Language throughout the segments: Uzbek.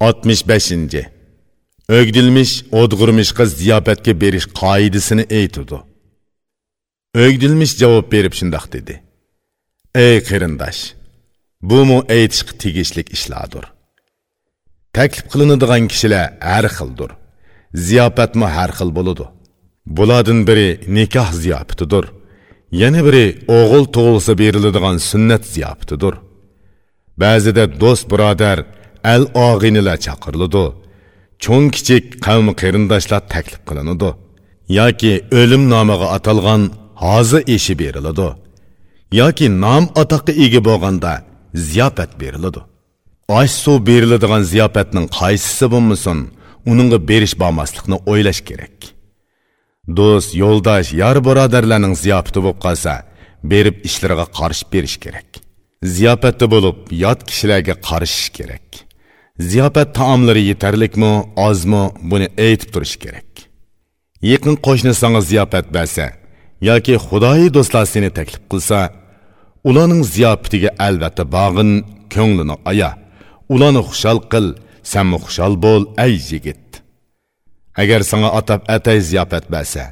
65. Ögdilmiş, odgurmishqa ziyofatga berish qoidasini aytdi. Ögdilmiş javob berib shundoq dedi. Ey qarindosh, bu mu aytishga tegishlik ishlardir. Taklif qilinadigan kishilar har xildir. Ziyofatmi har xil bo'ladi. Bulardan biri nikoh ziyofatidir. Yana biri o'g'il tug'ilsa beriladigan sunnat ziyofatidir. Ba'zida do'st birodar al og'inilar chaqiriladi cho'ng kichik qavm qarindoshlar taklif qilinadi. Yoki o'lim nomiga atalgan hozi eshi beriladi. Yoki nom atoqqa ega bo'lganda ziyofat beriladi. Osh suv beriladigan ziyofatning qaysisi bo'lmasin uningga berish bormaslikni o'ylash kerak. Do'st yo'ldosh yor birodarlarning ziyofati bo'lib qolsa berib ishlariga qarshi berish kerak. Ziyofatda bo'lib yot kishilarga qarishish kerak. Ziyofat taomlari yetarlikmi ozmi buni aytib turish kerak. Yaqin qo'shnisangiz ziyofat bersa yoki xudoyi do'stlar seni taklif qilsa ularning ziyofatiga albatta bog'in ko'nglini aya ularni xushal qil sanmi xushal bo'l ay yigit. Agar sanga atab atay ziyofat bersa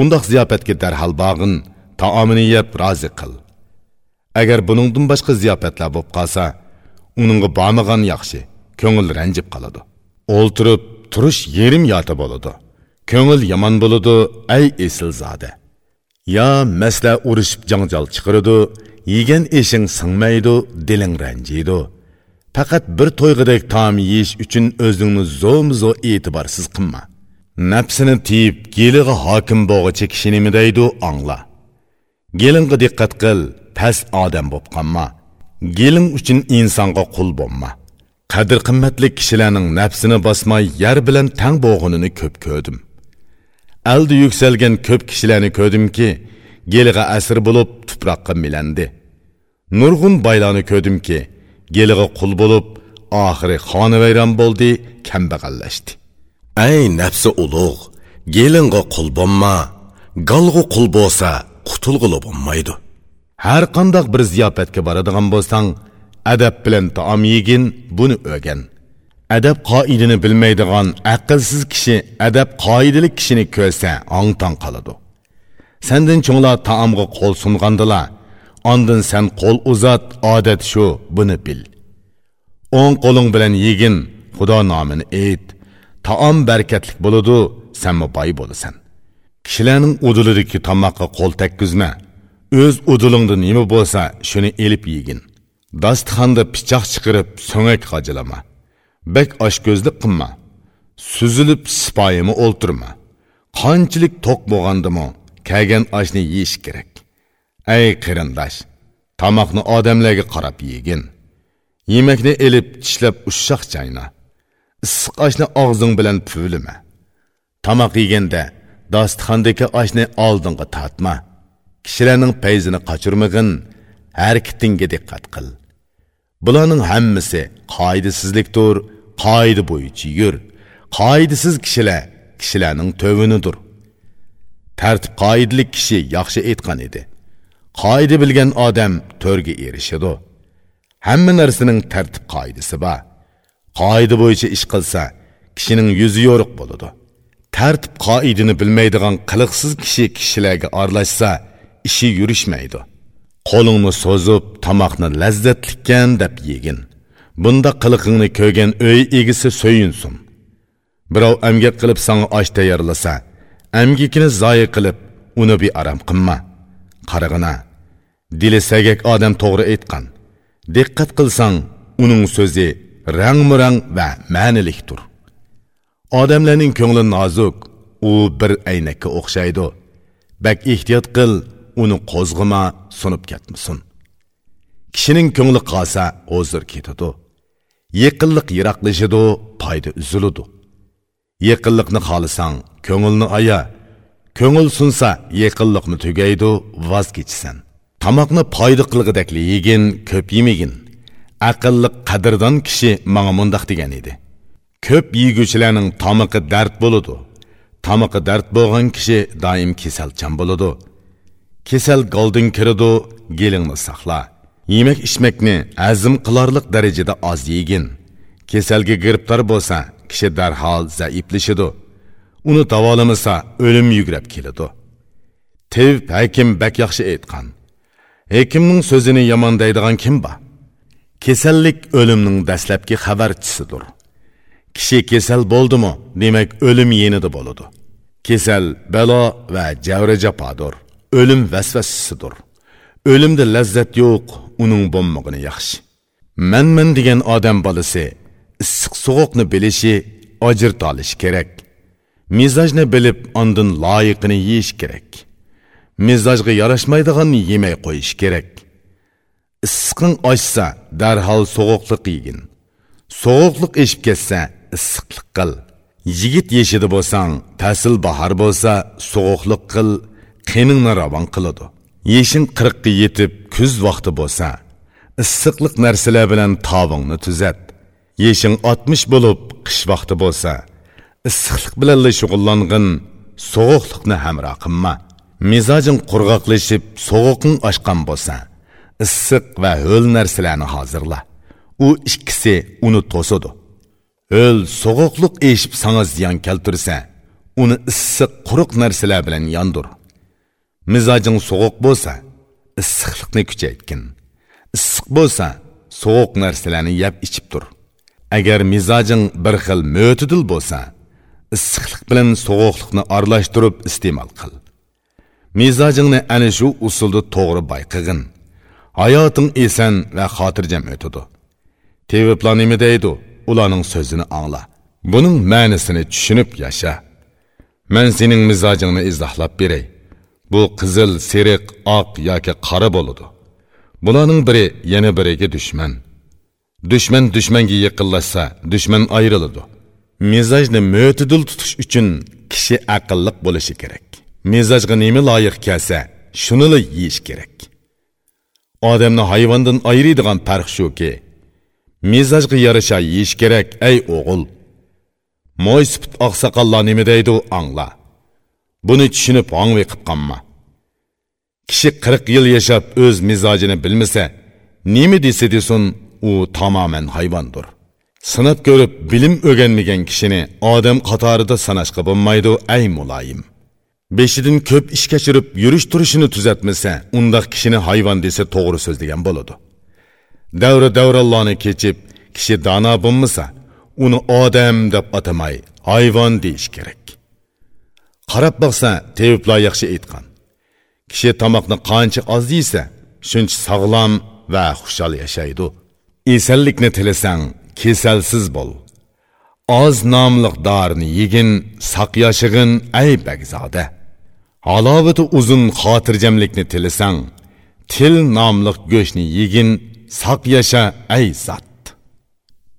undoq ziyofatga darhol bog'in taomini yeb rozi qil. Agar buningdan boshqa ziyofatlar bo'lib qolsa uningga bormagan yaxshi. Ko'ngil ranjib qoladi. O'ltirib turish yerim yota bo'ladi. Ko'ngil yomon bo'ladi ay esilzoda yo masla urishib janjal chiqiradi yegan eshing singmaydi diling ranjiydi. Faqat bir to'yg'idek taom yeyish uchun o'zingni zo'm zo e'tiborsiz qilma. Nafsini tiyib geliga hokim bo'g'icha kishi nima deydi angla. Gelinga diqqat qil past odam bo'lib qolma. Geling uchun insonga qul bo'lma. Qadr qimmatli kishilarning nafsini bosmay yer bilan tang bo'g'inini ko'p ko'rdim. Aldi yuksalgan ko'p kishilarni ko'rdimki geliga asir bo'lib tuproqqa milandi. Nurg'un boylarni ko'rdimki geliga qul bo'lib oxiri xonavayron bo'ldi kambag'allashdi. Ey nafsi ulug' gelingga qul bo'lma galg'u qul bo'lsa qutulg'ili bo'lmaydi. Har qandoq bir ziyofatga boradigan bo'lsang adab bilan taom yegin buni o'rgan. Adab qoidini bilmaydigan aqlsiz kishi adab qoidali kishini ko'rsa ong tong qoladi. Sandin cho'nglar taomga qo'l sungandilar ondin san qo'l uzat odat shu buni bil. O'ng qo'ling bilan yegin xudo nomini ayt. Taom barkatlik bo'ladi sanmi boy bo'lasan. Kishilarning udulidagi tomoqqa qo'l takkizma. O'z udulingda nima bo'lsa shuni elib yegin. Dasturxonda pichoq chiqarib so'ngak qajilama bek oshko'zlik qilma suzilib sipoyimi o'ltirma. Qanchalik to'q bo'lgandimi kelgan oshni yeyish kerak. Ey qarindosh tomoqni odamlarga qarab yegin. Yemakni elib tishlab ushoq chayna. Issiq oshni og'zing bilan puvlima tomoq yeganda dasturxondagi oshni oldinga tortma. Kishilarning payzini qochirmag'in harakatingga diqqat qil. Bularning hammasi qoidasizlikdir. Qoida bo'yicha yur. Qoidasiz kishilar kishilarning tövinidir. Tartib qoidalik kishi yaxshi aytgan edi. Qoida bilgan odam to'rga erishadi hamma narsaning tartib qoidasi bor. Qoida bo'yicha ish qilsa kishining yuzi yo'riq bo'ladi. Tartib qoidini bilmaydigan qiliqsiz kishi kishilarga aralashsa ishi yurishmaydi. Qo'lingni so'zib tomoqni lazzatlikkan deb yegin. Bunda qiliqingni ko'rgan uy egisi so'yinsin. Birov amgak qilib sanga osh tayyorlasa amgikini zoyi qilib uni bearam qilma. Qarag'ina dili sagak odam to'g'ri aytgan. Diqqat qilsang uning so'zi rangmurang va ma'nilikdir odamlarning ko'ngli nozuk u bir aynakka o'xshaydi. Bak ehtiyot qil uni qo'zg'ima sunib ketmasin. Kishining ko'ngli qolsa hozir ketadi. Yaqinliq yiroqlashidu foyda uziladi. Yaqinliqni xohlasang ko'ngilni aya ko'ngil sunsa yaqinliqni tugaydi voz kechasan. Tomoqni foyda qilg'idakli yegin ko'p yemagin aqlli qadrdon kishi manga mundoq degan edi. Ko'p yeguvchilarning tomiqi dard bo'ladi. Tomiqi dard bo'lgan kishi doim kasalchan bo'ladi. Kesal goldin kiridi gelingni saqla. Yemak ichmakni azm qilarliq darajada oz yegin. Kasalga giribtor bo'lsa kishi darhol zaiflashidi uni davolamasa o'lim yugrab keladi. Tiv hakim bak yaxshi aytgan. Hekimning so'zini yomondaydigan kim bor? Kasallik o'limning dastlabki xabarchisidir. Kishi kasal bo'ldimi demak o'lim yenida bo'ladi. Kasal balo va javri japodir o'lim vasvasasidir o'limda lazzat yo'q uning bo'lmag'ini yaxshi. Manman degan odam bolasi issiq sovuqni bilishi ajrta olishi kerak. Mizajni bilib ondin loyiqini yeyish kerak. Mizajga yarashmaydiganni yemay qo'yish kerak. Issiqing ochsa darhol sovuqliq yegin. Sovuqliq eshib ketsa issiqlik qil. Yigit yeshidi bo'lsang tasil bahor bo'lsa sovuqliq qil. Qiningni ravon qiladi. Yeshing qirqqa yetib kuz vaqti bo'lsa issiqliq narsalar bilan tovingni tuzat. Yeshing oltmish bo'lib qish vaqti bo'lsa issiqlik bilan shug'ullang'in sovuqlikni hamro qilma. Mizojing qurg'oqlashib sovuqing oshgan bo'lsa issiq va ho'l narsalarni hozirla. U ikkisi uni to'sidi ho'l sovuqliq eshib sanga ziyon keltirsa uni issiq quruq narsalar bilan yondir. Mizojing sovuq bo'lsa issiqlikni kuchaytgin. Issiq bo'lsa sovuq narsalarni yeb ichib tur. Agar mizojing bir xil mo'tidil bo'lsa issiqlik bilan sovuqlikni aralashtirib iste'mol qil. Mizojingni ana shu usulda to'g'ri bayqig'in. Hayoting eson va xotirjam o'tadi. Teviblar nima deydi? Ularning so'zini angla. Buning ma'nisini tushunib yasha. Man sening mizojingni izohlab beray. Bu qizil seriq oq yoki qora bo'ladi. Bularning biri yana biriga dushman. Dushman dushmanga yaqinlashsa dushman ayriladi. Mizojni mo'tidil tutish uchun kishi aqlliq bo'lishi kerak. Mizojga nima loyiq kelsa shunila yeyish kerak. Odamni hayvondan ayiradigan farq shuki mizojga yarasha yeyish kerak ey o'g'il. Mo'ysipit oqsoqollar nima deydi angla. Buni tushunib angvi qilib qolma kishi qirq yil yashab o'z mizojini bilmasa nima desa desin u tamoman hayvondir. Sinab ko'rib bilim o'rganmagan kishini odam qatorida sanashqa bo'lmaydi ay muloyim. Beshidan ko'p ish kechirib yurish turishini tuzatmasa undoq kishini hayvon desa to'g'ri so'zlagan bo'ladi. Davra davrallarni kechib kishi dono bo'lmasa uni odam deb atamay hayvon deyish kerak qarab boqsa teviblar yaxshi aytgan. Kishi tomoqni qancha oz yeysa shuncha sog'lom va xushal yashaydi. Esallikni tilasang kesalsiz bo'l. Oz nomliq dorini yegin saq yashig'in ay bagzoda. Halovati uzun xotirjamlikni tilasang til nomliq go'shtni yegin saq yasha ay zot.